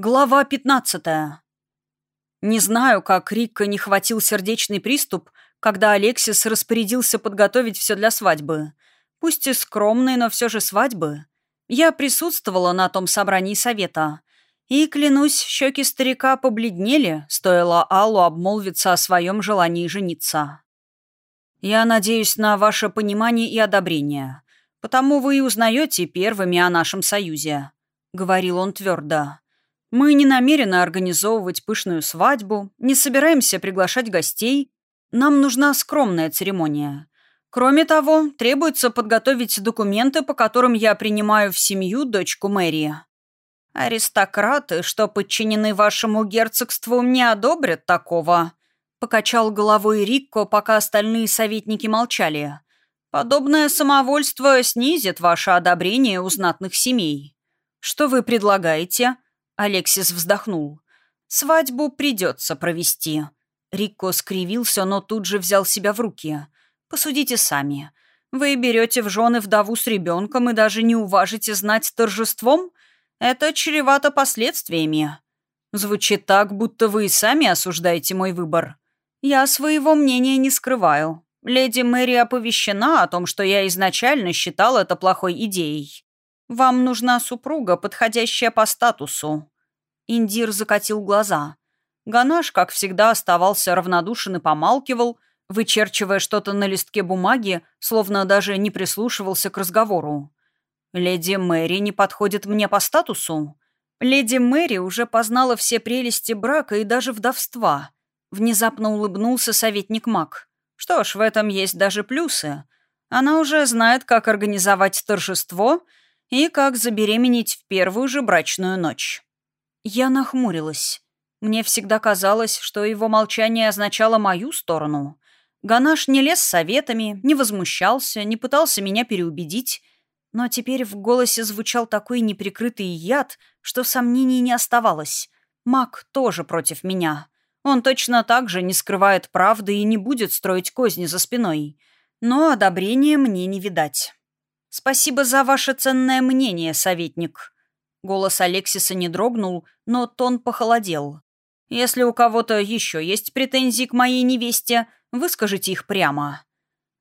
Глава 15. Не знаю, как Рикка не хватил сердечный приступ, когда Алексис распорядился подготовить все для свадьбы. Пусть и скромной, но все же свадьбы. Я присутствовала на том собрании совета. И, клянусь, щеки старика побледнели, стоило Аллу обмолвиться о своем желании жениться. «Я надеюсь на ваше понимание и одобрение. Потому вы и узнаете первыми о нашем союзе», — говорил он твердо. Мы не намерены организовывать пышную свадьбу, не собираемся приглашать гостей. Нам нужна скромная церемония. Кроме того, требуется подготовить документы, по которым я принимаю в семью дочку Мэри. Аристократы, что подчинены вашему герцогству, не одобрят такого. Покачал головой Рикко, пока остальные советники молчали. Подобное самовольство снизит ваше одобрение у знатных семей. Что вы предлагаете? Алексис вздохнул. «Свадьбу придется провести». Рико скривился, но тут же взял себя в руки. «Посудите сами. Вы берете в жены вдову с ребенком и даже не уважите знать торжеством? Это чревато последствиями. Звучит так, будто вы и сами осуждаете мой выбор. Я своего мнения не скрываю. Леди Мэри оповещена о том, что я изначально считал это плохой идеей. Вам нужна супруга, подходящая по статусу». Индир закатил глаза. Ганаш, как всегда, оставался равнодушен и помалкивал, вычерчивая что-то на листке бумаги, словно даже не прислушивался к разговору. «Леди Мэри не подходит мне по статусу?» Леди Мэри уже познала все прелести брака и даже вдовства. Внезапно улыбнулся советник Мак. Что ж, в этом есть даже плюсы. Она уже знает, как организовать торжество — и как забеременеть в первую же брачную ночь. Я нахмурилась. Мне всегда казалось, что его молчание означало мою сторону. Ганаш не лез советами, не возмущался, не пытался меня переубедить, но теперь в голосе звучал такой неприкрытый яд, что сомнений не оставалось. Мак тоже против меня. Он точно так же не скрывает правды и не будет строить козни за спиной. Но одобрения мне не видать. «Спасибо за ваше ценное мнение, советник». Голос Алексиса не дрогнул, но тон похолодел. «Если у кого-то еще есть претензии к моей невесте, выскажите их прямо».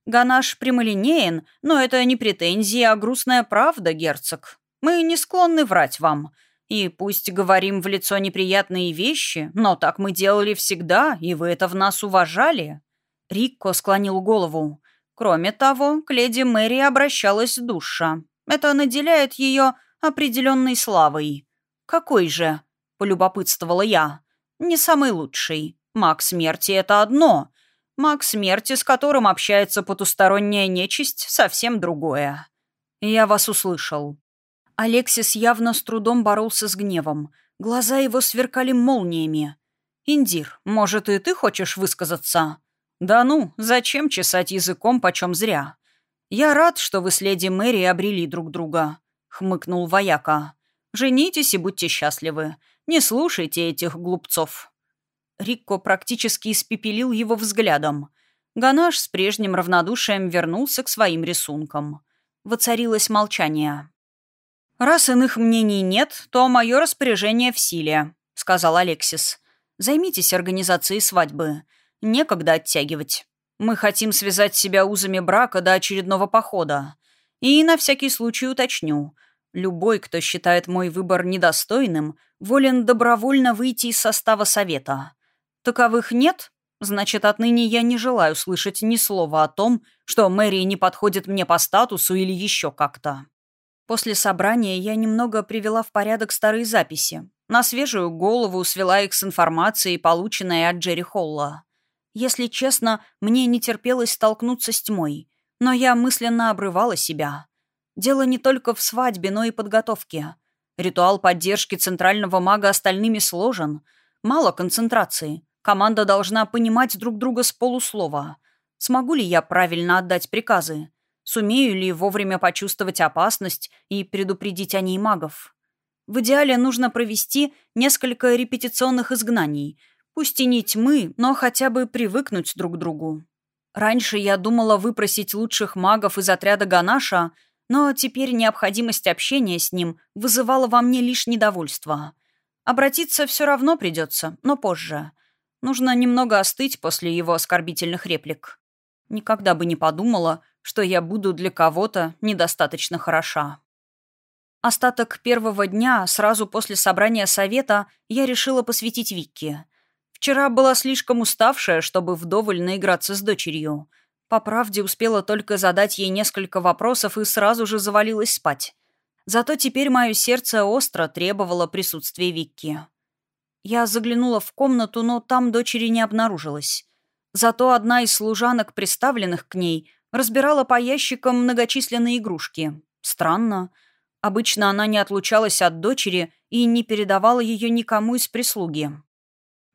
Ганаш прямолинеен, но это не претензии, а грустная правда, герцог. Мы не склонны врать вам. И пусть говорим в лицо неприятные вещи, но так мы делали всегда, и вы это в нас уважали». Рикко склонил голову. Кроме того, к леди Мэри обращалась душа. Это наделяет ее определенной славой. «Какой же?» — полюбопытствовала я. «Не самый лучший. Маг смерти — это одно. Маг смерти, с которым общается потусторонняя нечисть, совсем другое. Я вас услышал». Алексис явно с трудом боролся с гневом. Глаза его сверкали молниями. «Индир, может, и ты хочешь высказаться?» «Да ну, зачем чесать языком почем зря? Я рад, что вы с леди Мэри обрели друг друга», — хмыкнул вояка. «Женитесь и будьте счастливы. Не слушайте этих глупцов». Рикко практически испепелил его взглядом. Ганаш с прежним равнодушием вернулся к своим рисункам. Воцарилось молчание. «Раз иных мнений нет, то мое распоряжение в силе», — сказал Алексис. «Займитесь организацией свадьбы. Некогда оттягивать. Мы хотим связать себя узами брака до очередного похода. И на всякий случай уточню. Любой, кто считает мой выбор недостойным, волен добровольно выйти из состава совета. Таковых нет? Значит, отныне я не желаю слышать ни слова о том, что Мэри не подходит мне по статусу или еще как-то. После собрания я немного привела в порядок старые записи. На свежую голову свела их с информацией, полученной от Джерри Холла. Если честно, мне не терпелось столкнуться с тьмой, но я мысленно обрывала себя. Дело не только в свадьбе, но и подготовке. Ритуал поддержки центрального мага остальными сложен. Мало концентрации. Команда должна понимать друг друга с полуслова. Смогу ли я правильно отдать приказы? Сумею ли вовремя почувствовать опасность и предупредить о ней магов? В идеале нужно провести несколько репетиционных изгнаний – Пусть и не тьмы, но хотя бы привыкнуть друг к другу. Раньше я думала выпросить лучших магов из отряда Ганаша, но теперь необходимость общения с ним вызывала во мне лишь недовольство. Обратиться все равно придется, но позже. Нужно немного остыть после его оскорбительных реплик. Никогда бы не подумала, что я буду для кого-то недостаточно хороша. Остаток первого дня, сразу после собрания совета, я решила посвятить Викке. Вчера была слишком уставшая, чтобы вдоволь наиграться с дочерью. По правде успела только задать ей несколько вопросов и сразу же завалилась спать. Зато теперь мое сердце остро требовало присутствия Викки. Я заглянула в комнату, но там дочери не обнаружилось. Зато одна из служанок, приставленных к ней, разбирала по ящикам многочисленные игрушки. Странно. Обычно она не отлучалась от дочери и не передавала ее никому из прислуги.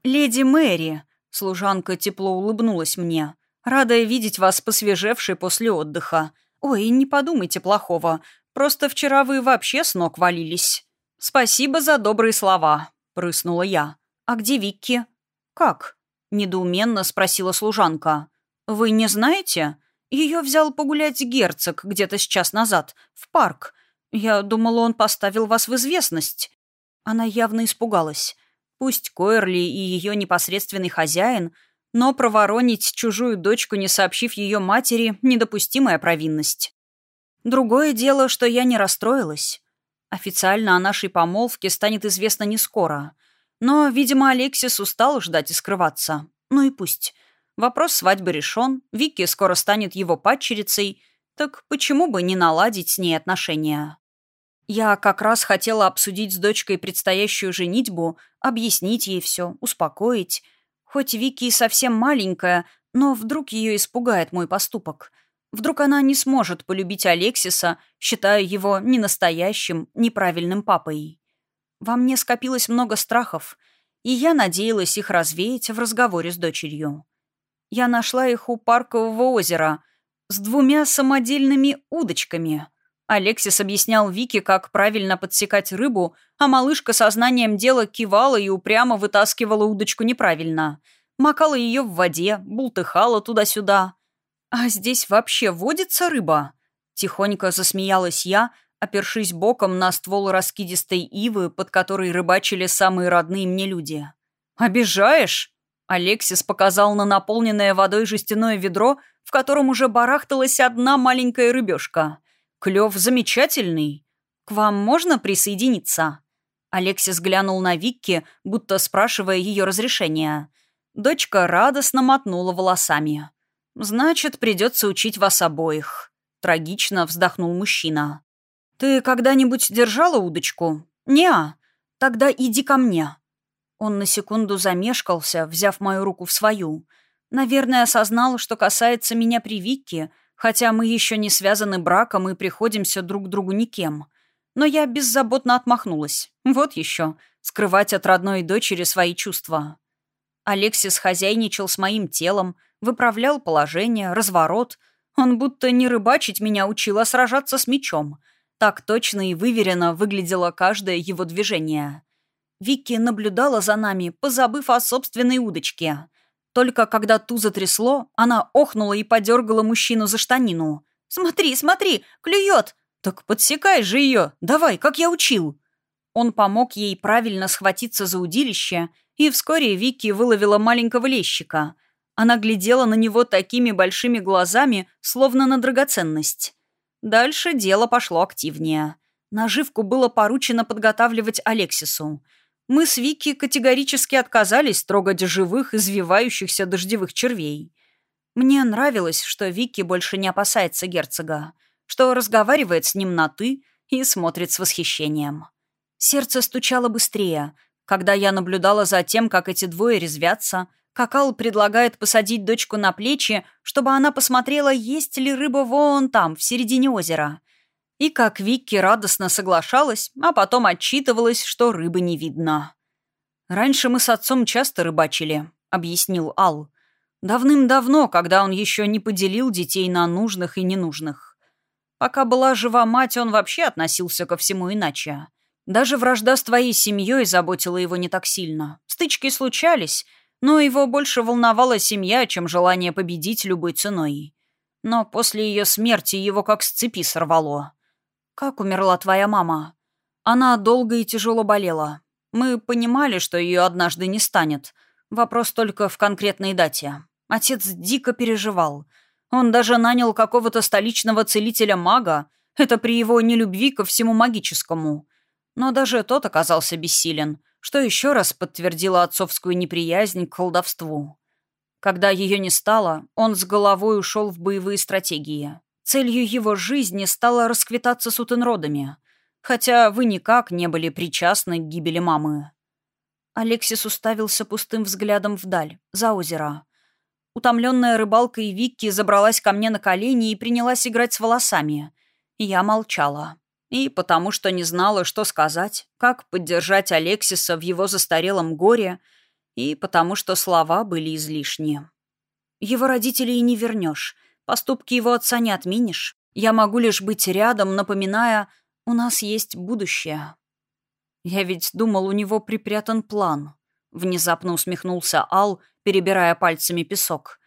«Леди Мэри», — служанка тепло улыбнулась мне, радая видеть вас посвежевшей после отдыха. Ой, не подумайте плохого, просто вчера вы вообще с ног валились». «Спасибо за добрые слова», — прыснула я. «А где Викки?» «Как?» — недоуменно спросила служанка. «Вы не знаете? Ее взял погулять герцог где-то с час назад, в парк. Я думала, он поставил вас в известность». Она явно испугалась. Пусть Койерли и ее непосредственный хозяин, но проворонить чужую дочку, не сообщив ее матери, недопустимая провинность. Другое дело, что я не расстроилась. Официально о нашей помолвке станет известно не скоро. Но, видимо, Алексис устал ждать и скрываться. Ну и пусть. Вопрос свадьбы решен, Вики скоро станет его падчерицей, так почему бы не наладить с ней отношения? Я как раз хотела обсудить с дочкой предстоящую женитьбу, объяснить ей все, успокоить. Хоть Вики совсем маленькая, но вдруг ее испугает мой поступок. Вдруг она не сможет полюбить Алексиса, считая его ненастоящим, неправильным папой. Во мне скопилось много страхов, и я надеялась их развеять в разговоре с дочерью. Я нашла их у паркового озера с двумя самодельными удочками. Алексис объяснял Вике, как правильно подсекать рыбу, а малышка сознанием дела кивала и упрямо вытаскивала удочку неправильно. Макала ее в воде, бултыхала туда-сюда. «А здесь вообще водится рыба?» Тихонько засмеялась я, опершись боком на ствол раскидистой ивы, под которой рыбачили самые родные мне люди. «Обижаешь?» Алексис показал на наполненное водой жестяное ведро, в котором уже барахталась одна маленькая рыбешка. Клев замечательный. К вам можно присоединиться?» Алексис глянул на Викки, будто спрашивая ее разрешения. Дочка радостно мотнула волосами. «Значит, придется учить вас обоих», — трагично вздохнул мужчина. «Ты когда-нибудь держала удочку?» «Не-а. Тогда иди ко мне». Он на секунду замешкался, взяв мою руку в свою. Наверное, осознал, что касается меня при Вике, хотя мы еще не связаны браком и приходимся друг другу никем. Но я беззаботно отмахнулась. Вот еще. Скрывать от родной дочери свои чувства. Алексис хозяйничал с моим телом, выправлял положение, разворот. Он будто не рыбачить меня учил, а сражаться с мечом. Так точно и выверенно выглядело каждое его движение. Вики наблюдала за нами, позабыв о собственной удочке. Только когда ту затрясло, она охнула и подергала мужчину за штанину. «Смотри, смотри, клюет!» «Так подсекай же ее! Давай, как я учил!» Он помог ей правильно схватиться за удилище, и вскоре Вики выловила маленького лещика. Она глядела на него такими большими глазами, словно на драгоценность. Дальше дело пошло активнее. Наживку было поручено подготавливать Алексису — мы с Вики категорически отказались трогать живых, извивающихся дождевых червей. Мне нравилось, что Вики больше не опасается герцога, что разговаривает с ним на «ты» и смотрит с восхищением. Сердце стучало быстрее, когда я наблюдала за тем, как эти двое резвятся, как Ал предлагает посадить дочку на плечи, чтобы она посмотрела, есть ли рыба вон там, в середине озера — и как Викки радостно соглашалась, а потом отчитывалась, что рыбы не видно. «Раньше мы с отцом часто рыбачили», — объяснил Ал. «Давным-давно, когда он еще не поделил детей на нужных и ненужных. Пока была жива мать, он вообще относился ко всему иначе. Даже вражда с твоей семьей заботила его не так сильно. Стычки случались, но его больше волновала семья, чем желание победить любой ценой. Но после ее смерти его как с цепи сорвало. «Как умерла твоя мама?» «Она долго и тяжело болела. Мы понимали, что ее однажды не станет. Вопрос только в конкретной дате. Отец дико переживал. Он даже нанял какого-то столичного целителя-мага. Это при его нелюбви ко всему магическому. Но даже тот оказался бессилен, что еще раз подтвердило отцовскую неприязнь к колдовству. Когда ее не стало, он с головой ушел в боевые стратегии. Целью его жизни стало расквитаться с утенродами, хотя вы никак не были причастны к гибели мамы. Алексис уставился пустым взглядом вдаль, за озеро. Утомленная рыбалкой Викки забралась ко мне на колени и принялась играть с волосами. Я молчала. И потому что не знала, что сказать, как поддержать Алексиса в его застарелом горе, и потому что слова были излишни. Его родителей не вернешь, поступки его отца не отменишь. Я могу лишь быть рядом, напоминая, у нас есть будущее. Я ведь думал, у него припрятан план. Внезапно усмехнулся Ал, перебирая пальцами песок.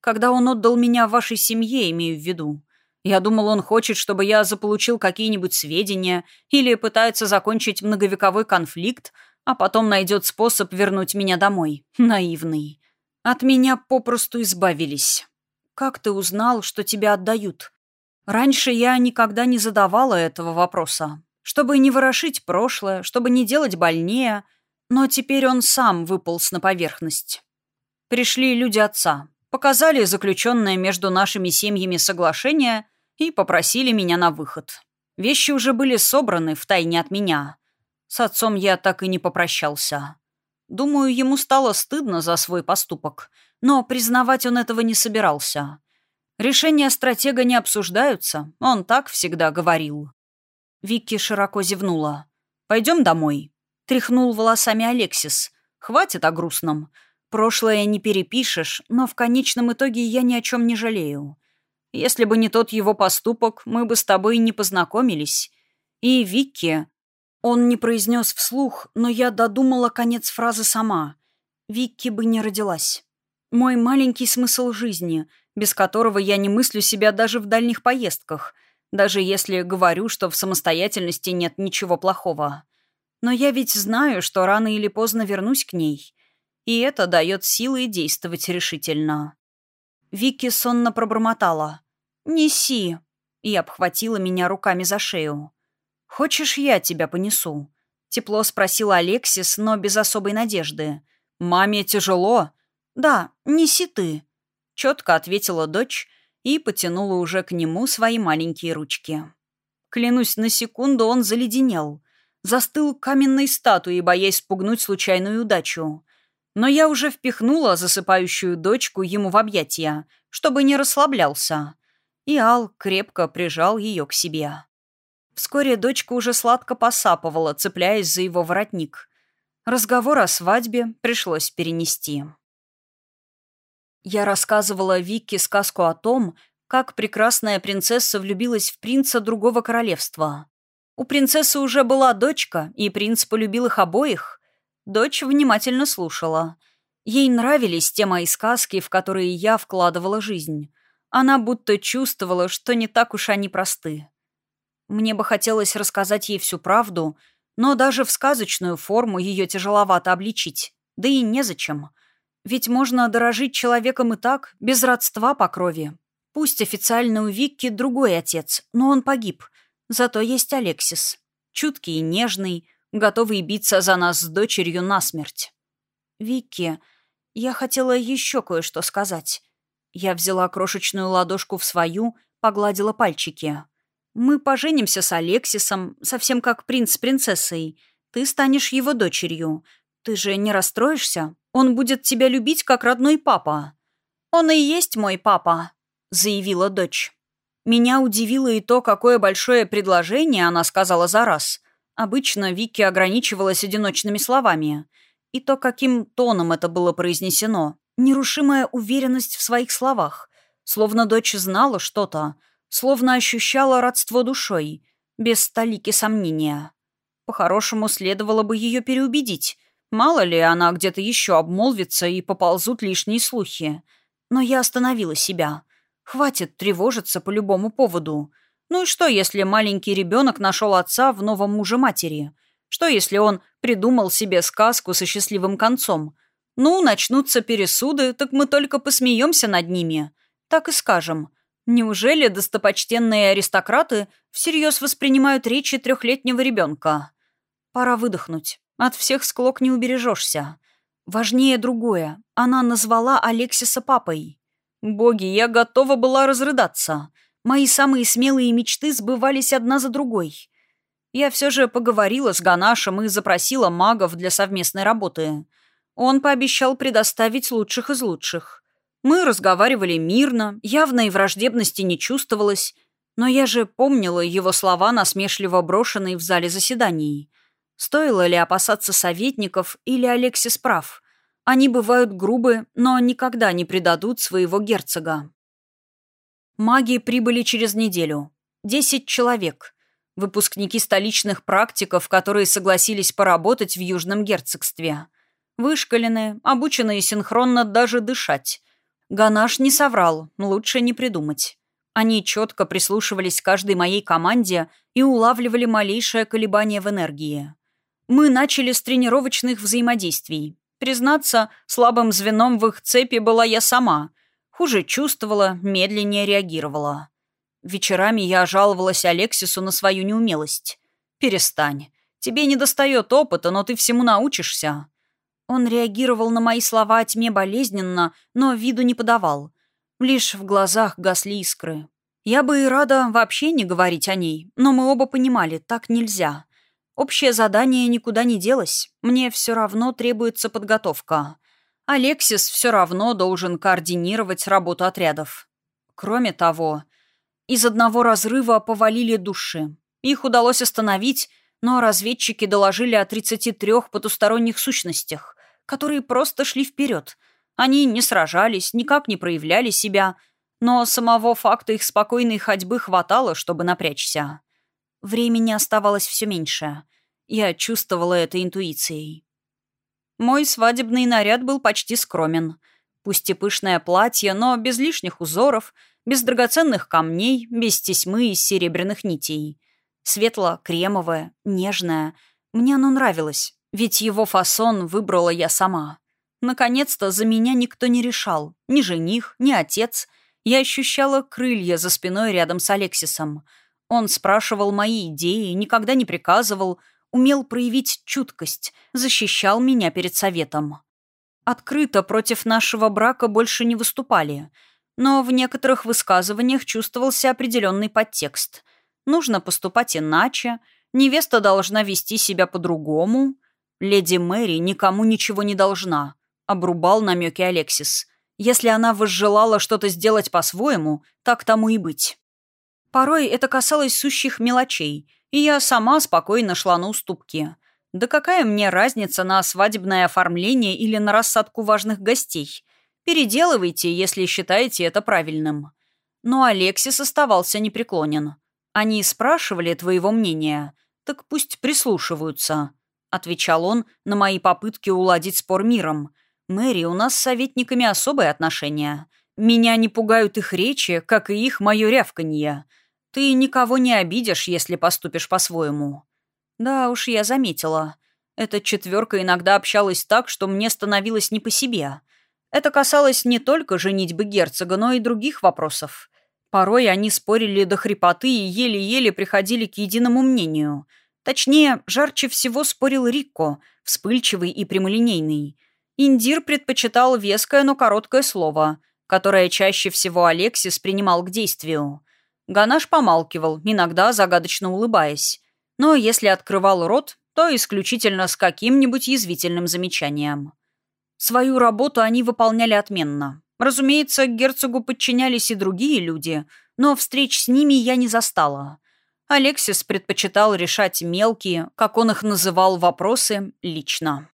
Когда он отдал меня вашей семье, имею в виду. Я думал, он хочет, чтобы я заполучил какие-нибудь сведения или пытается закончить многовековой конфликт, а потом найдет способ вернуть меня домой. Наивный. От меня попросту избавились. Как ты узнал, что тебя отдают? Раньше я никогда не задавала этого вопроса. Чтобы не ворошить прошлое, чтобы не делать больнее, но теперь он сам выполз на поверхность. Пришли люди отца, показали заключенное между нашими семьями соглашение и попросили меня на выход. Вещи уже были собраны в тайне от меня. С отцом я так и не попрощался. Думаю, ему стало стыдно за свой поступок, но признавать он этого не собирался. Решения стратега не обсуждаются, он так всегда говорил. Вики широко зевнула. «Пойдем домой», — тряхнул волосами Алексис. «Хватит о грустном. Прошлое не перепишешь, но в конечном итоге я ни о чем не жалею. Если бы не тот его поступок, мы бы с тобой не познакомились. И Викки... Он не произнес вслух, но я додумала конец фразы сама. Викки бы не родилась. Мой маленький смысл жизни, без которого я не мыслю себя даже в дальних поездках, даже если говорю, что в самостоятельности нет ничего плохого. Но я ведь знаю, что рано или поздно вернусь к ней. И это дает силы действовать решительно. Вики сонно пробормотала. «Неси!» и обхватила меня руками за шею. «Хочешь, я тебя понесу?» Тепло спросила Алексис, но без особой надежды. «Маме тяжело?» «Да, неси ты», — четко ответила дочь и потянула уже к нему свои маленькие ручки. Клянусь, на секунду он заледенел. Застыл каменной статуей, боясь спугнуть случайную удачу. Но я уже впихнула засыпающую дочку ему в объятия, чтобы не расслаблялся и Ал крепко прижал ее к себе. Вскоре дочка уже сладко посапывала, цепляясь за его воротник. Разговор о свадьбе пришлось перенести. Я рассказывала Вике сказку о том, как прекрасная принцесса влюбилась в принца другого королевства. У принцессы уже была дочка, и принц полюбил их обоих. Дочь внимательно слушала. Ей нравились те мои сказки, в которые я вкладывала жизнь. Она будто чувствовала, что не так уж они просты. Мне бы хотелось рассказать ей всю правду, но даже в сказочную форму ее тяжеловато обличить. Да и незачем. Ведь можно дорожить человеком и так, без родства по крови. Пусть официально у Викки другой отец, но он погиб. Зато есть Алексис. Чуткий и нежный, готовый биться за нас с дочерью насмерть. «Викки, я хотела еще кое-что сказать. Я взяла крошечную ладошку в свою, погладила пальчики. «Мы поженимся с Алексисом, совсем как принц с принцессой. Ты станешь его дочерью. Ты же не расстроишься? Он будет тебя любить, как родной папа». «Он и есть мой папа», — заявила дочь. Меня удивило и то, какое большое предложение она сказала за раз. Обычно Вики ограничивалась одиночными словами. И то, каким тоном это было произнесено. Нерушимая уверенность в своих словах, словно дочь знала что-то, словно ощущала родство душой, без столики сомнения. По-хорошему, следовало бы ее переубедить. Мало ли, она где-то еще обмолвится и поползут лишние слухи. Но я остановила себя. Хватит тревожиться по любому поводу. Ну и что, если маленький ребенок нашел отца в новом муже матери? Что, если он придумал себе сказку со счастливым концом? Ну, начнутся пересуды, так мы только посмеемся над ними. Так и скажем. Неужели достопочтенные аристократы всерьез воспринимают речи трехлетнего ребенка? Пора выдохнуть. От всех склок не убережешься. Важнее другое. Она назвала Алексиса папой. Боги, я готова была разрыдаться. Мои самые смелые мечты сбывались одна за другой. Я все же поговорила с Ганашем и запросила магов для совместной работы. Он пообещал предоставить лучших из лучших. Мы разговаривали мирно, явной враждебности не чувствовалось, но я же помнила его слова, насмешливо брошенные в зале заседаний. Стоило ли опасаться советников или Алексис прав? Они бывают грубы, но никогда не предадут своего герцога. Маги прибыли через неделю. Десять человек. Выпускники столичных практиков, которые согласились поработать в Южном герцогстве. Вышкаленные, обученные синхронно даже дышать. Ганаш не соврал, лучше не придумать. Они четко прислушивались к каждой моей команде и улавливали малейшее колебание в энергии. Мы начали с тренировочных взаимодействий. Признаться, слабым звеном в их цепи была я сама. Хуже чувствовала, медленнее реагировала. Вечерами я жаловалась Алексису на свою неумелость. «Перестань. Тебе не достает опыта, но ты всему научишься». Он реагировал на мои слова о тьме болезненно, но виду не подавал. Лишь в глазах гасли искры. Я бы и рада вообще не говорить о ней, но мы оба понимали, так нельзя. Общее задание никуда не делось. Мне все равно требуется подготовка. Алексис все равно должен координировать работу отрядов. Кроме того, из одного разрыва повалили души. Их удалось остановить, но разведчики доложили о 33 потусторонних сущностях, которые просто шли вперед. Они не сражались, никак не проявляли себя, но самого факта их спокойной ходьбы хватало, чтобы напрячься. Времени оставалось все меньше. Я чувствовала это интуицией. Мой свадебный наряд был почти скромен. Пусть и пышное платье, но без лишних узоров, без драгоценных камней, без тесьмы из серебряных нитей. Светло-кремовое, нежное. Мне оно нравилось, ведь его фасон выбрала я сама. Наконец-то за меня никто не решал. Ни жених, ни отец. Я ощущала крылья за спиной рядом с Алексисом — он спрашивал мои идеи, никогда не приказывал, умел проявить чуткость, защищал меня перед советом. Открыто против нашего брака больше не выступали, но в некоторых высказываниях чувствовался определенный подтекст. Нужно поступать иначе, невеста должна вести себя по-другому. Леди Мэри никому ничего не должна, обрубал намеки Алексис. Если она возжелала что-то сделать по-своему, так тому и быть. Порой это касалось сущих мелочей, и я сама спокойно шла на уступки. Да какая мне разница на свадебное оформление или на рассадку важных гостей? Переделывайте, если считаете это правильным. Но Алексис оставался непреклонен. Они спрашивали твоего мнения, так пусть прислушиваются, отвечал он на мои попытки уладить спор миром. Мэри, у нас с советниками особые отношения. Меня не пугают их речи, как и их мое рявканье. Ты никого не обидишь, если поступишь по-своему. Да уж, я заметила. Эта четверка иногда общалась так, что мне становилось не по себе. Это касалось не только женитьбы герцога, но и других вопросов. Порой они спорили до хрипоты и еле-еле приходили к единому мнению. Точнее, жарче всего спорил Рикко, вспыльчивый и прямолинейный. Индир предпочитал веское, но короткое слово, которое чаще всего Алексис принимал к действию. Ганаш помалкивал, иногда загадочно улыбаясь. Но если открывал рот, то исключительно с каким-нибудь язвительным замечанием. Свою работу они выполняли отменно. Разумеется, герцогу подчинялись и другие люди, но встреч с ними я не застала. Алексис предпочитал решать мелкие, как он их называл, вопросы лично.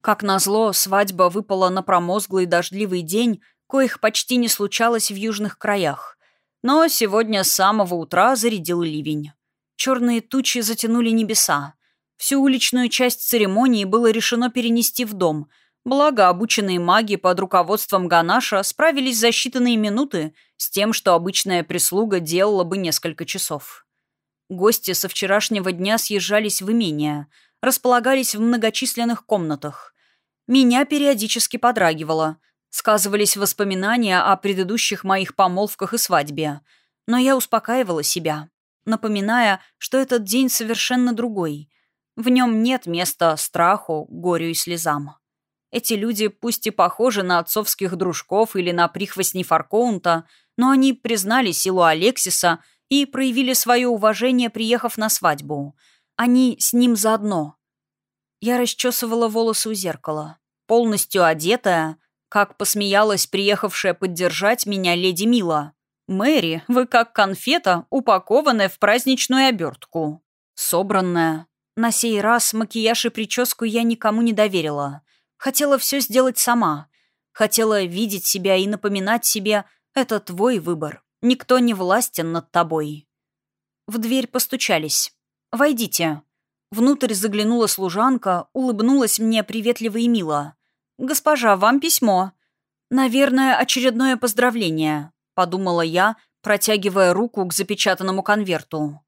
Как назло, свадьба выпала на промозглый дождливый день, коих почти не случалось в южных краях. Но сегодня с самого утра зарядил ливень. Черные тучи затянули небеса. Всю уличную часть церемонии было решено перенести в дом, благо обученные маги под руководством Ганаша справились за считанные минуты с тем, что обычная прислуга делала бы несколько часов. Гости со вчерашнего дня съезжались в имение. располагались в многочисленных комнатах. Меня периодически подрагивало. Сказывались воспоминания о предыдущих моих помолвках и свадьбе. Но я успокаивала себя, напоминая, что этот день совершенно другой. В нем нет места страху, горю и слезам. Эти люди пусть и похожи на отцовских дружков или на прихвостней Фаркоунта, но они признали силу Алексиса и проявили свое уважение, приехав на свадьбу. Они с ним заодно. Я расчесывала волосы у зеркала. Полностью одетая, как посмеялась приехавшая поддержать меня леди Мила. «Мэри, вы как конфета, упакованная в праздничную обертку. Собранная. На сей раз макияж и прическу я никому не доверила. Хотела все сделать сама. Хотела видеть себя и напоминать себе «это твой выбор. Никто не властен над тобой». В дверь постучались. «Войдите». Внутрь заглянула служанка, улыбнулась мне приветливо и мило. «Госпожа, вам письмо». «Наверное, очередное поздравление», — подумала я, протягивая руку к запечатанному конверту.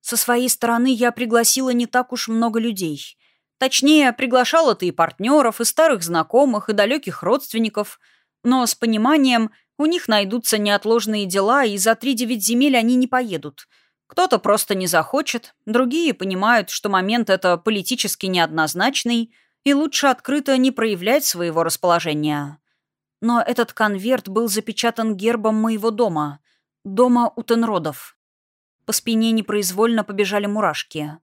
Со своей стороны я пригласила не так уж много людей. Точнее, приглашала ты и партнеров, и старых знакомых, и далеких родственников. Но с пониманием, у них найдутся неотложные дела, и за три-девять земель они не поедут. Кто-то просто не захочет, другие понимают, что момент это политически неоднозначный — и лучше открыто не проявлять своего расположения. Но этот конверт был запечатан гербом моего дома, дома Утенродов. По спине непроизвольно побежали мурашки.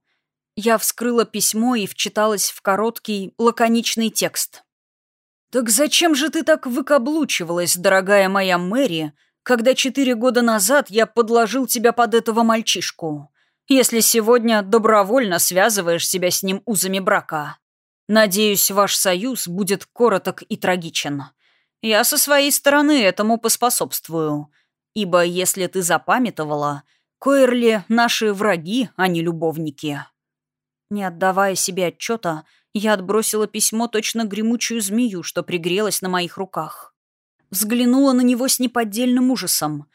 Я вскрыла письмо и вчиталась в короткий, лаконичный текст. «Так зачем же ты так выкаблучивалась, дорогая моя Мэри, когда четыре года назад я подложил тебя под этого мальчишку, если сегодня добровольно связываешь себя с ним узами брака?» Надеюсь, ваш союз будет короток и трагичен. Я со своей стороны этому поспособствую. Ибо, если ты запамятовала, Койерли — наши враги, а не любовники». Не отдавая себе отчета, я отбросила письмо точно гремучую змею, что пригрелась на моих руках. Взглянула на него с неподдельным ужасом.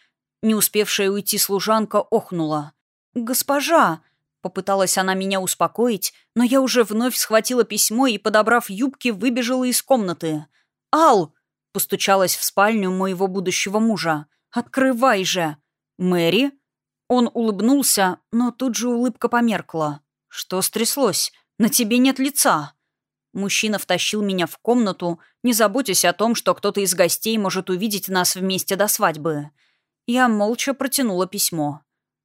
Не успевшая уйти служанка охнула. «Госпожа!» Попыталась она меня успокоить, но я уже вновь схватила письмо и, подобрав юбки, выбежала из комнаты. «Ал!» — постучалась в спальню моего будущего мужа. «Открывай же!» «Мэри?» Он улыбнулся, но тут же улыбка померкла. «Что стряслось? На тебе нет лица!» Мужчина втащил меня в комнату, не заботясь о том, что кто-то из гостей может увидеть нас вместе до свадьбы. Я молча протянула письмо.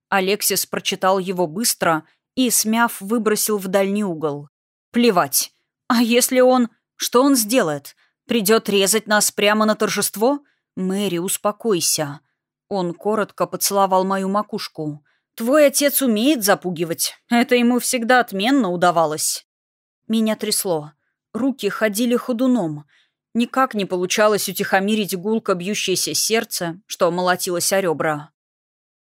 Алексис прочитал его быстро и, смяв, выбросил в дальний угол. «Плевать. А если он... Что он сделает? Придет резать нас прямо на торжество? Мэри, успокойся». Он коротко поцеловал мою макушку. «Твой отец умеет запугивать. Это ему всегда отменно удавалось». Меня трясло. Руки ходили ходуном. Никак не получалось утихомирить гулко бьющееся сердце, что молотилось о ребра.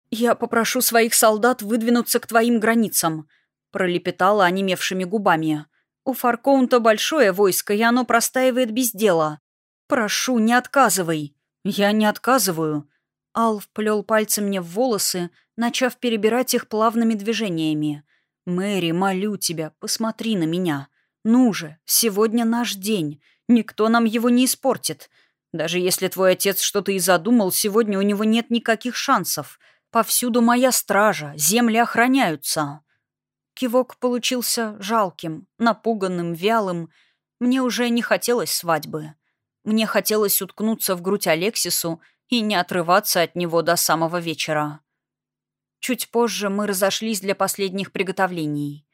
«Я попрошу своих солдат выдвинуться к твоим границам», — пролепетала онемевшими губами. «У Фаркоунта большое войско, и оно простаивает без дела. Прошу, не отказывай». «Я не отказываю». Ал вплел пальцы мне в волосы, начав перебирать их плавными движениями. «Мэри, молю тебя, посмотри на меня. Ну же, сегодня наш день. Никто нам его не испортит. Даже если твой отец что-то и задумал, сегодня у него нет никаких шансов». Повсюду моя стража, земли охраняются. Кивок получился жалким, напуганным, вялым. Мне уже не хотелось свадьбы. Мне хотелось уткнуться в грудь Алексису и не отрываться от него до самого вечера. Чуть позже мы разошлись для последних приготовлений.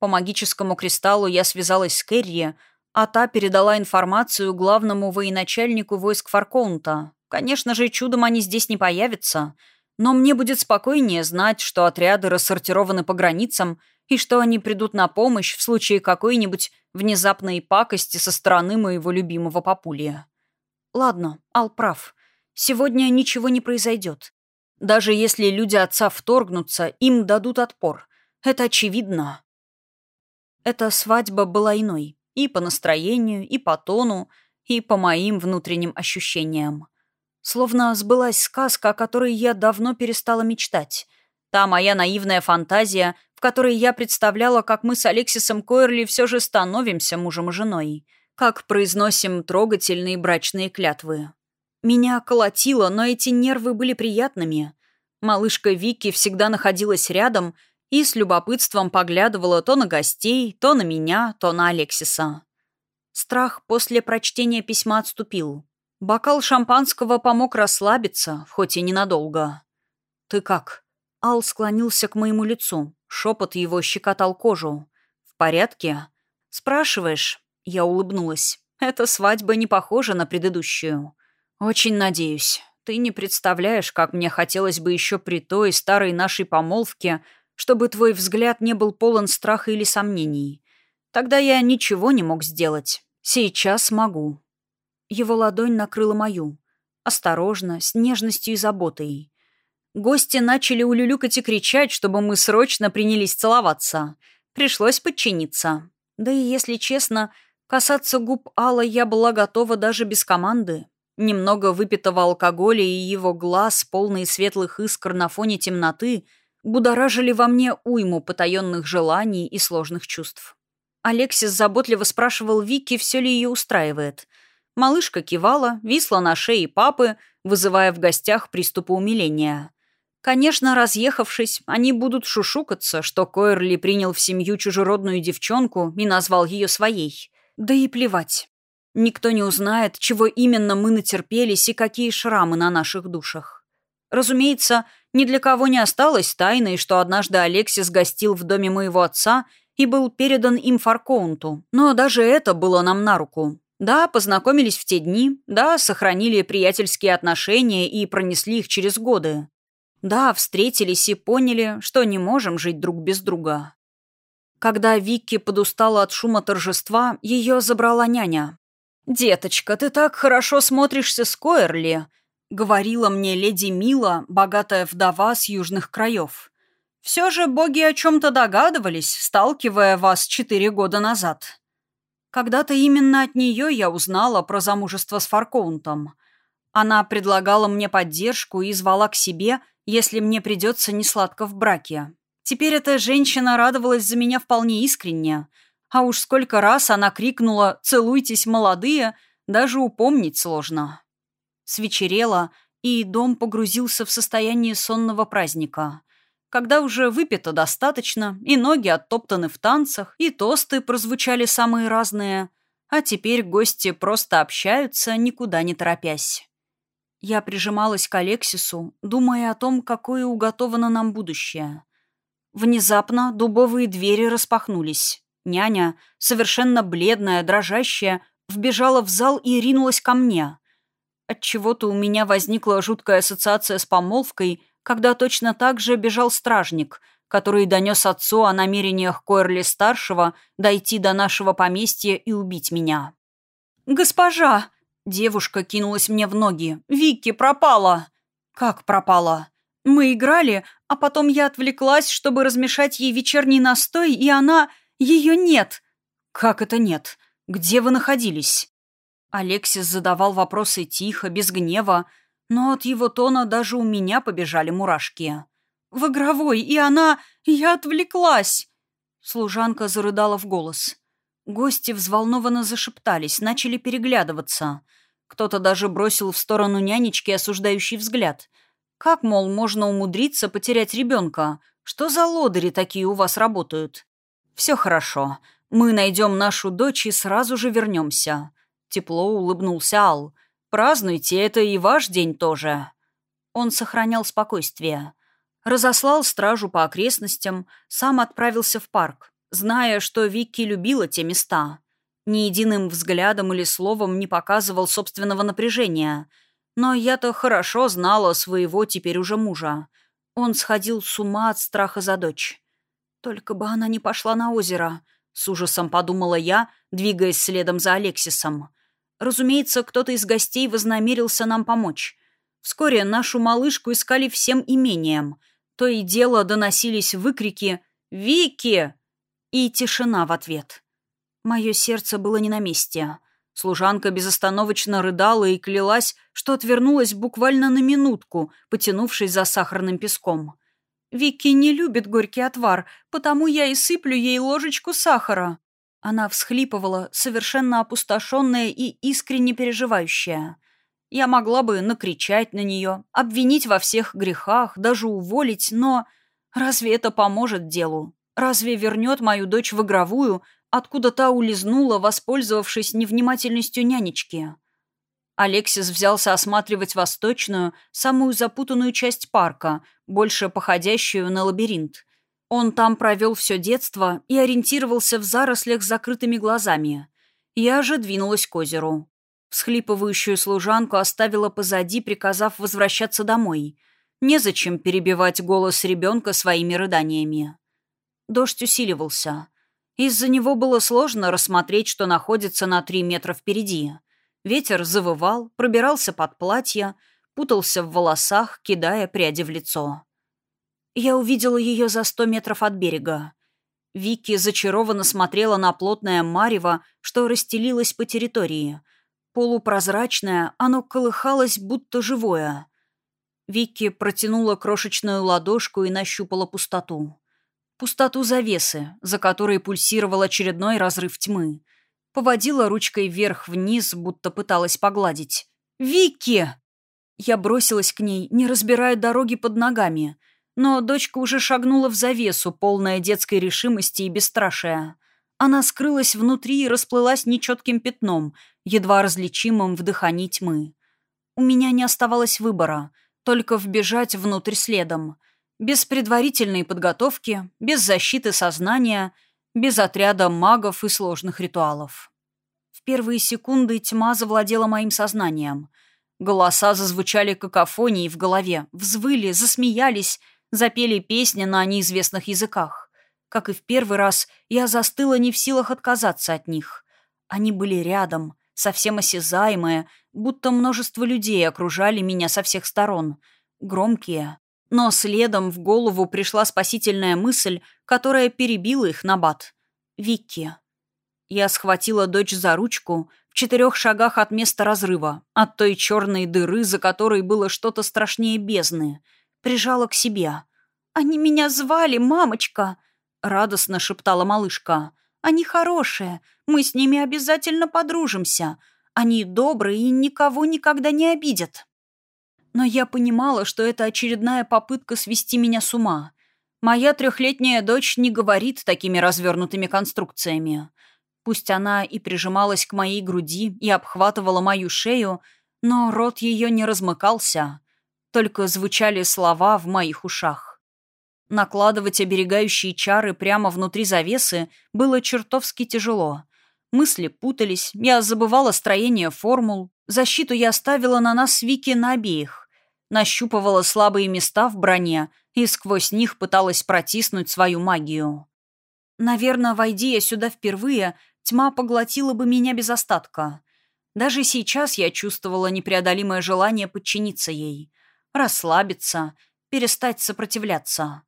По магическому кристаллу я связалась с Керри, а та передала информацию главному военачальнику войск Фаркоунта. Конечно же, чудом они здесь не появятся — но мне будет спокойнее знать, что отряды рассортированы по границам и что они придут на помощь в случае какой-нибудь внезапной пакости со стороны моего любимого папулья. Ладно, Ал прав. Сегодня ничего не произойдет. Даже если люди отца вторгнутся, им дадут отпор. Это очевидно. Эта свадьба была иной. И по настроению, и по тону, и по моим внутренним ощущениям. Словно сбылась сказка, о которой я давно перестала мечтать. Та моя наивная фантазия, в которой я представляла, как мы с Алексисом Койерли все же становимся мужем и женой, как произносим трогательные брачные клятвы. Меня колотило, но эти нервы были приятными. Малышка Вики всегда находилась рядом и с любопытством поглядывала то на гостей, то на меня, то на Алексиса. Страх после прочтения письма отступил. Бокал шампанского помог расслабиться, хоть и ненадолго. «Ты как?» Ал склонился к моему лицу. Шепот его щекотал кожу. «В порядке?» «Спрашиваешь?» Я улыбнулась. «Эта свадьба не похожа на предыдущую. Очень надеюсь. Ты не представляешь, как мне хотелось бы еще при той старой нашей помолвке, чтобы твой взгляд не был полон страха или сомнений. Тогда я ничего не мог сделать. Сейчас могу». Его ладонь накрыла мою. Осторожно, с нежностью и заботой. Гости начали улюлюкать и кричать, чтобы мы срочно принялись целоваться. Пришлось подчиниться. Да и, если честно, касаться губ Алла я была готова даже без команды. Немного выпитого алкоголя и его глаз, полные светлых искр на фоне темноты, будоражили во мне уйму потаенных желаний и сложных чувств. Алексис заботливо спрашивал Вики, все ли ее устраивает — Малышка кивала, висла на шее папы, вызывая в гостях приступы умиления. Конечно, разъехавшись, они будут шушукаться, что Койерли принял в семью чужеродную девчонку и назвал ее своей. Да и плевать. Никто не узнает, чего именно мы натерпелись и какие шрамы на наших душах. Разумеется, ни для кого не осталось тайной, что однажды Алексис гостил в доме моего отца и был передан им Фаркоунту, но даже это было нам на руку. Да, познакомились в те дни, да, сохранили приятельские отношения и пронесли их через годы. Да, встретились и поняли, что не можем жить друг без друга. Когда Викки подустала от шума торжества, ее забрала няня. «Деточка, ты так хорошо смотришься с Койерли», — говорила мне леди Мила, богатая вдова с южных краев. «Все же боги о чем-то догадывались, сталкивая вас четыре года назад». Когда-то именно от нее я узнала про замужество с Фаркоунтом. Она предлагала мне поддержку и звала к себе, если мне придется несладко в браке. Теперь эта женщина радовалась за меня вполне искренне. А уж сколько раз она крикнула «Целуйтесь, молодые!» даже упомнить сложно. Свечерело, и дом погрузился в состояние сонного праздника – когда уже выпито достаточно, и ноги оттоптаны в танцах, и тосты прозвучали самые разные, а теперь гости просто общаются, никуда не торопясь. Я прижималась к Алексису, думая о том, какое уготовано нам будущее. Внезапно дубовые двери распахнулись. Няня, совершенно бледная, дрожащая, вбежала в зал и ринулась ко мне. Отчего-то у меня возникла жуткая ассоциация с помолвкой — когда точно так же бежал стражник, который донес отцу о намерениях Койрли-старшего дойти до нашего поместья и убить меня. «Госпожа!» — девушка кинулась мне в ноги. «Вики пропала!» «Как пропала?» «Мы играли, а потом я отвлеклась, чтобы размешать ей вечерний настой, и она... Ее нет!» «Как это нет? Где вы находились?» Алексис задавал вопросы тихо, без гнева, но от его тона даже у меня побежали мурашки. «В игровой, и она... Я отвлеклась!» Служанка зарыдала в голос. Гости взволнованно зашептались, начали переглядываться. Кто-то даже бросил в сторону нянечки осуждающий взгляд. «Как, мол, можно умудриться потерять ребенка? Что за лодыри такие у вас работают?» «Все хорошо. Мы найдем нашу дочь и сразу же вернемся». Тепло улыбнулся Ал. Празднуйте, это и ваш день тоже». Он сохранял спокойствие. Разослал стражу по окрестностям, сам отправился в парк, зная, что Вики любила те места. Ни единым взглядом или словом не показывал собственного напряжения. Но я-то хорошо знала своего теперь уже мужа. Он сходил с ума от страха за дочь. «Только бы она не пошла на озеро», — с ужасом подумала я, двигаясь следом за Алексисом. Разумеется, кто-то из гостей вознамерился нам помочь. Вскоре нашу малышку искали всем имением. То и дело доносились выкрики «Вики!» и тишина в ответ. Мое сердце было не на месте. Служанка безостановочно рыдала и клялась, что отвернулась буквально на минутку, потянувшись за сахарным песком. Вики не любит горький отвар, потому я и сыплю ей ложечку сахара». Она всхлипывала, совершенно опустошенная и искренне переживающая. Я могла бы накричать на нее, обвинить во всех грехах, даже уволить, но разве это поможет делу? Разве вернет мою дочь в игровую, откуда та улизнула, воспользовавшись невнимательностью нянечки? Алексис взялся осматривать восточную, самую запутанную часть парка, больше походящую на лабиринт. Он там провел все детство и ориентировался в зарослях с закрытыми глазами. Я же двинулась к озеру. Всхлипывающую служанку оставила позади, приказав возвращаться домой. Незачем перебивать голос ребенка своими рыданиями. Дождь усиливался. Из-за него было сложно рассмотреть, что находится на три метра впереди. Ветер завывал, пробирался под платье, путался в волосах, кидая пряди в лицо. Я увидела ее за сто метров от берега. Вики зачарованно смотрела на плотное марево, что расстелилось по территории — Полупрозрачное, оно колыхалось, будто живое. Вики протянула крошечную ладошку и нащупала пустоту. Пустоту завесы, за которой пульсировал очередной разрыв тьмы. Поводила ручкой вверх-вниз, будто пыталась погладить. «Вики!» Я бросилась к ней, не разбирая дороги под ногами. Но дочка уже шагнула в завесу, полная детской решимости и бесстрашия. Она скрылась внутри и расплылась нечетким пятном, едва различимым в дыхании тьмы. У меня не оставалось выбора, только вбежать внутрь следом. Без предварительной подготовки, без защиты сознания, без отряда магов и сложных ритуалов. В первые секунды тьма завладела моим сознанием. Голоса зазвучали какофонией в голове, взвыли, засмеялись, запели песни на неизвестных языках. Как и в первый раз, я застыла не в силах отказаться от них. Они были рядом, совсем осязаемые, будто множество людей окружали меня со всех сторон. Громкие. Но следом в голову пришла спасительная мысль, которая перебила их на бат. Вики. Я схватила дочь за ручку в четырех шагах от места разрыва, от той черной дыры, за которой было что-то страшнее бездны. Прижала к себе. «Они меня звали, мамочка!» — радостно шептала малышка. «Они хорошие. Мы с ними обязательно подружимся. Они добрые и никого никогда не обидят». Но я понимала, что это очередная попытка свести меня с ума. Моя трехлетняя дочь не говорит такими развернутыми конструкциями. Пусть она и прижималась к моей груди и обхватывала мою шею, но рот ее не размыкался. Только звучали слова в моих ушах. Накладывать оберегающие чары прямо внутри завесы было чертовски тяжело. Мысли путались, я забывала строение формул, защиту я оставила на нас Вики на обеих. Нащупывала слабые места в броне и сквозь них пыталась протиснуть свою магию. Наверное, войди я сюда впервые, тьма поглотила бы меня без остатка. Даже сейчас я чувствовала непреодолимое желание подчиниться ей, расслабиться, перестать сопротивляться.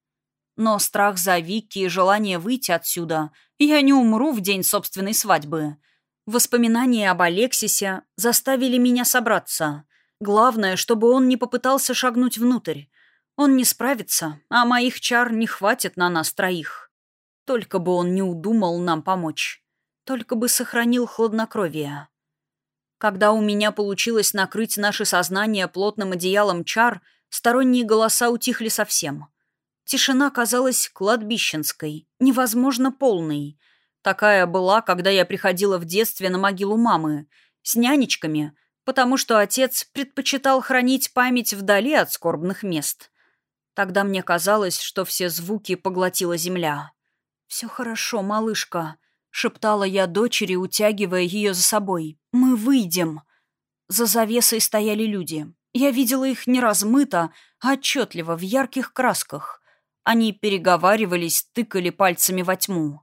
Но страх за Вики и желание выйти отсюда я не умру в день собственной свадьбы. Воспоминания об Алексисе заставили меня собраться. Главное, чтобы он не попытался шагнуть внутрь. Он не справится, а моих чар не хватит на нас троих. Только бы он не удумал нам помочь. Только бы сохранил хладнокровие. Когда у меня получилось накрыть наше сознание плотным одеялом чар, сторонние голоса утихли совсем. Тишина казалась кладбищенской, невозможно полной. Такая была, когда я приходила в детстве на могилу мамы, с нянечками, потому что отец предпочитал хранить память вдали от скорбных мест. Тогда мне казалось, что все звуки поглотила земля. «Все хорошо, малышка», — шептала я дочери, утягивая ее за собой. «Мы выйдем». За завесой стояли люди. Я видела их не размыто, а отчетливо, в ярких красках. Они переговаривались, тыкали пальцами во тьму.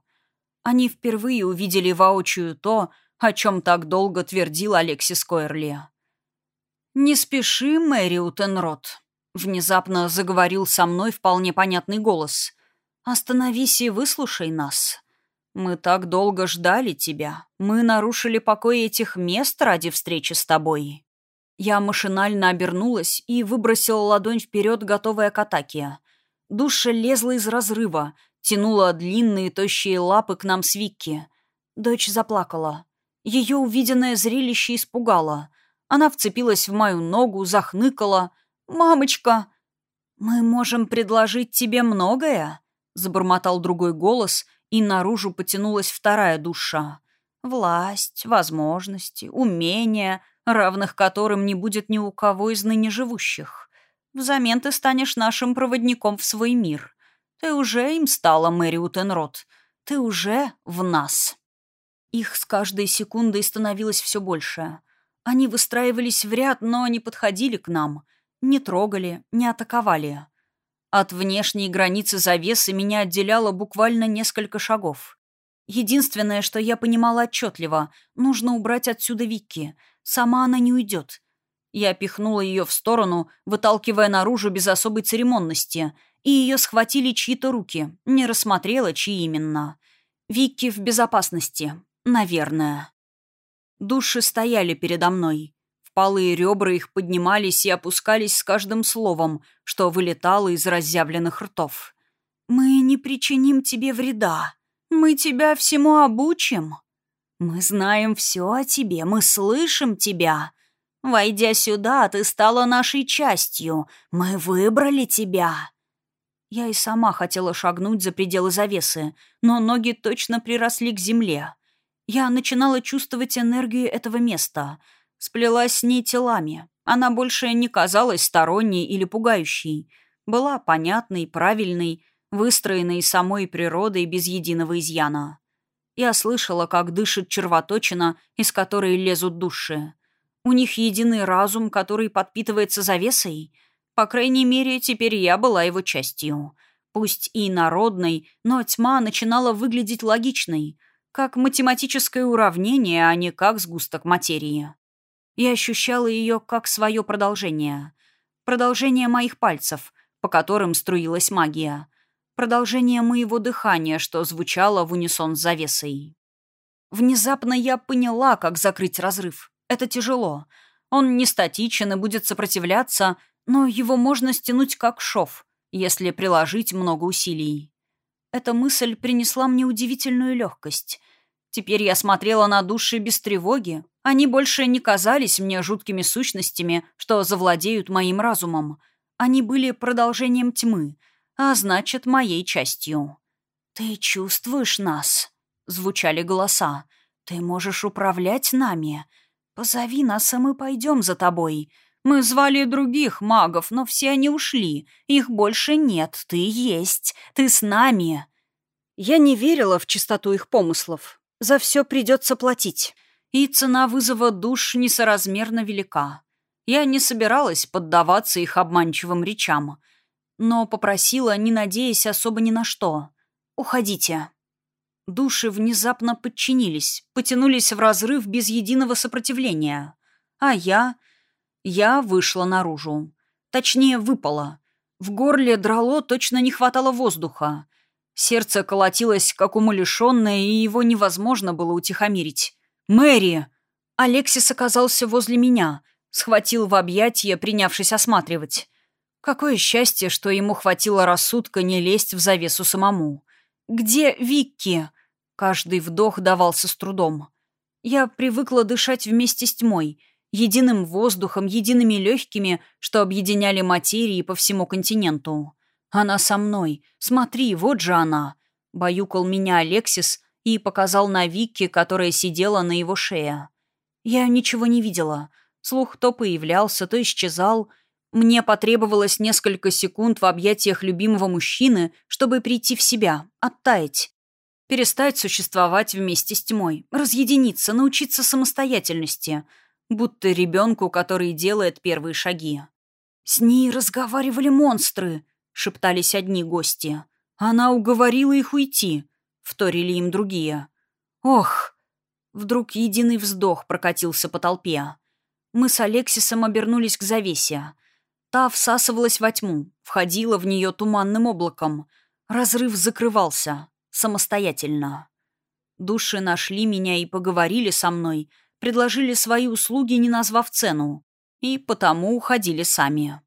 Они впервые увидели воочию то, о чем так долго твердил Алексис Койерли. «Не спеши, Мэри Утенрот», — внезапно заговорил со мной вполне понятный голос. «Остановись и выслушай нас. Мы так долго ждали тебя. Мы нарушили покой этих мест ради встречи с тобой». Я машинально обернулась и выбросила ладонь вперед, готовая к атаке — Душа лезла из разрыва, тянула длинные тощие лапы к нам с Викки. Дочь заплакала. Ее увиденное зрелище испугало. Она вцепилась в мою ногу, захныкала. «Мамочка!» «Мы можем предложить тебе многое», — забормотал другой голос, и наружу потянулась вторая душа. «Власть, возможности, умения, равных которым не будет ни у кого из ныне живущих. Взамен ты станешь нашим проводником в свой мир. Ты уже им стала, Мэри Утенрот. Ты уже в нас». Их с каждой секундой становилось все больше. Они выстраивались в ряд, но не подходили к нам, не трогали, не атаковали. От внешней границы завесы меня отделяло буквально несколько шагов. Единственное, что я понимала отчетливо, нужно убрать отсюда Викки. Сама она не уйдет. Я пихнула ее в сторону, выталкивая наружу без особой церемонности, и ее схватили чьи-то руки. Не рассмотрела, чьи именно. Викки в безопасности. Наверное. Души стояли передо мной. Впалые ребра их поднимались и опускались с каждым словом, что вылетало из разъявленных ртов. «Мы не причиним тебе вреда. Мы тебя всему обучим. Мы знаем все о тебе, мы слышим тебя. Войдя сюда, ты стала нашей частью. Мы выбрали тебя». Я и сама хотела шагнуть за пределы завесы, но ноги точно приросли к земле. Я начинала чувствовать энергию этого места, сплелась с ней телами. Она больше не казалась сторонней или пугающей. Была понятной, правильной, выстроенной самой природой без единого изъяна. Я слышала, как дышит червоточина, из которой лезут души. У них единый разум, который подпитывается завесой. По крайней мере, теперь я была его частью. Пусть и народной, но тьма начинала выглядеть логичной — как математическое уравнение, а не как сгусток материи. Я ощущала ее как свое продолжение. Продолжение моих пальцев, по которым струилась магия. Продолжение моего дыхания, что звучало в унисон с завесой. Внезапно я поняла, как закрыть разрыв. Это тяжело. Он не статичен и будет сопротивляться, но его можно стянуть как шов, если приложить много усилий. Эта мысль принесла мне удивительную легкость. Теперь я смотрела на души без тревоги. Они больше не казались мне жуткими сущностями, что завладеют моим разумом. Они были продолжением тьмы, а значит, моей частью. «Ты чувствуешь нас?» — звучали голоса. «Ты можешь управлять нами. Позови нас, и мы пойдем за тобой. Мы звали других магов, но все они ушли. Их больше нет. Ты есть. Ты с нами». Я не верила в чистоту их помыслов. За все придется платить. И цена вызова душ несоразмерно велика. Я не собиралась поддаваться их обманчивым речам, но попросила, не надеясь особо ни на что. «Уходите». Души внезапно подчинились, потянулись в разрыв без единого сопротивления. А я... Я вышла наружу. Точнее, выпала. В горле драло точно не хватало воздуха. Сердце колотилось, как умалишенное, и его невозможно было утихомирить. «Мэри!» Алексис оказался возле меня, схватил в объятия, принявшись осматривать. Какое счастье, что ему хватило рассудка не лезть в завесу самому. «Где Викки?» Каждый вдох давался с трудом. Я привыкла дышать вместе с тьмой, единым воздухом, едиными легкими, что объединяли материи по всему континенту. «Она со мной. Смотри, вот же она!» Баюкал меня Алексис и показал на Викки, которая сидела на его шее. Я ничего не видела. Слух то появлялся, то исчезал. Мне потребовалось несколько секунд в объятиях любимого мужчины, чтобы прийти в себя, оттаять. Перестать существовать вместе с тьмой, разъединиться, научиться самостоятельности, будто ребенку, который делает первые шаги. С ней разговаривали монстры. — шептались одни гости. «Она уговорила их уйти», — вторили им другие. «Ох!» Вдруг единый вздох прокатился по толпе. Мы с Алексисом обернулись к завесе. Та всасывалась во тьму, входила в нее туманным облаком. Разрыв закрывался. Самостоятельно. Души нашли меня и поговорили со мной, предложили свои услуги, не назвав цену. И потому уходили сами.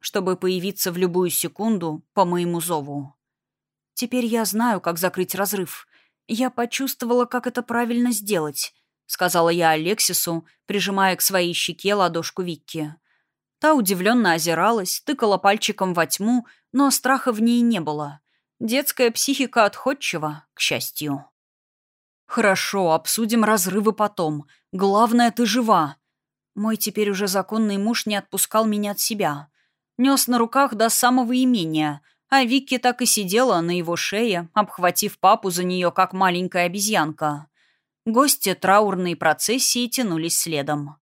Чтобы появиться в любую секунду по моему зову. Теперь я знаю, как закрыть разрыв. Я почувствовала, как это правильно сделать, сказала я Алексису, прижимая к своей щеке ладошку Викки. Та удивленно озиралась, тыкала пальчиком во тьму, но страха в ней не было. Детская психика отходчива, к счастью. «Хорошо, обсудим разрывы потом. Главное, ты жива». Мой теперь уже законный муж не отпускал меня от себя. Нес на руках до самого имения, а Вики так и сидела на его шее, обхватив папу за нее, как маленькая обезьянка. Гости траурной процессии тянулись следом.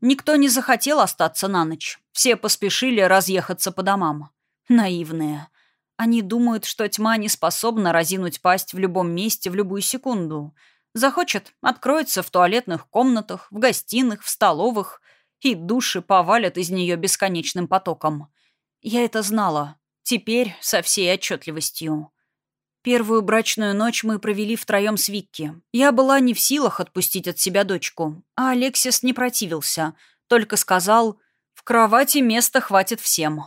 Никто не захотел остаться на ночь. Все поспешили разъехаться по домам. Наивные. Они думают, что тьма не способна разинуть пасть в любом месте в любую секунду. Захочет — откроется в туалетных комнатах, в гостиных, в столовых, и души повалят из нее бесконечным потоком. Я это знала. Теперь со всей отчетливостью. Первую брачную ночь мы провели втроем с Викки. Я была не в силах отпустить от себя дочку, а Алексис не противился, только сказал «В кровати места хватит всем».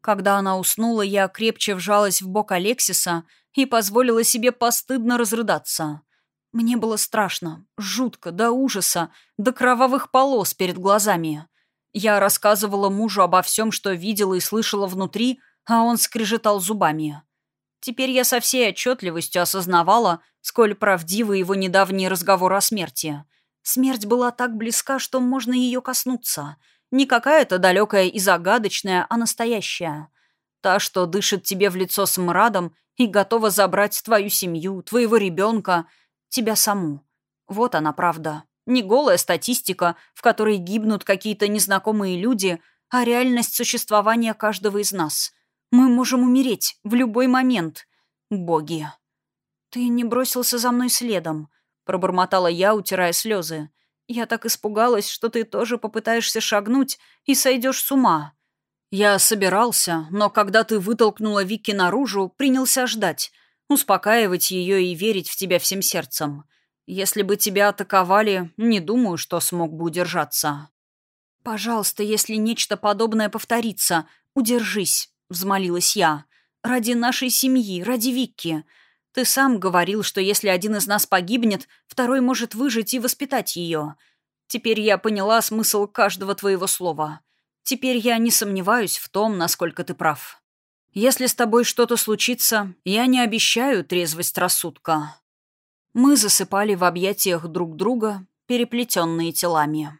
Когда она уснула, я крепче вжалась в бок Алексиса и позволила себе постыдно разрыдаться. Мне было страшно, жутко, до ужаса, до кровавых полос перед глазами. Я рассказывала мужу обо всем, что видела и слышала внутри, а он скрежетал зубами. Теперь я со всей отчетливостью осознавала, сколь правдивы его недавний разговор о смерти. Смерть была так близка, что можно ее коснуться — не какая-то далекая и загадочная, а настоящая. Та, что дышит тебе в лицо смрадом и готова забрать твою семью, твоего ребенка, тебя саму. Вот она правда. Не голая статистика, в которой гибнут какие-то незнакомые люди, а реальность существования каждого из нас. Мы можем умереть в любой момент. Боги. «Ты не бросился за мной следом», — пробормотала я, утирая слезы. Я так испугалась, что ты тоже попытаешься шагнуть и сойдешь с ума. Я собирался, но когда ты вытолкнула Вики наружу, принялся ждать, успокаивать ее и верить в тебя всем сердцем. Если бы тебя атаковали, не думаю, что смог бы удержаться. «Пожалуйста, если нечто подобное повторится, удержись», — взмолилась я. «Ради нашей семьи, ради Вики. Ты сам говорил, что если один из нас погибнет, второй может выжить и воспитать ее. Теперь я поняла смысл каждого твоего слова. Теперь я не сомневаюсь в том, насколько ты прав. Если с тобой что-то случится, я не обещаю трезвость рассудка. Мы засыпали в объятиях друг друга, переплетенные телами.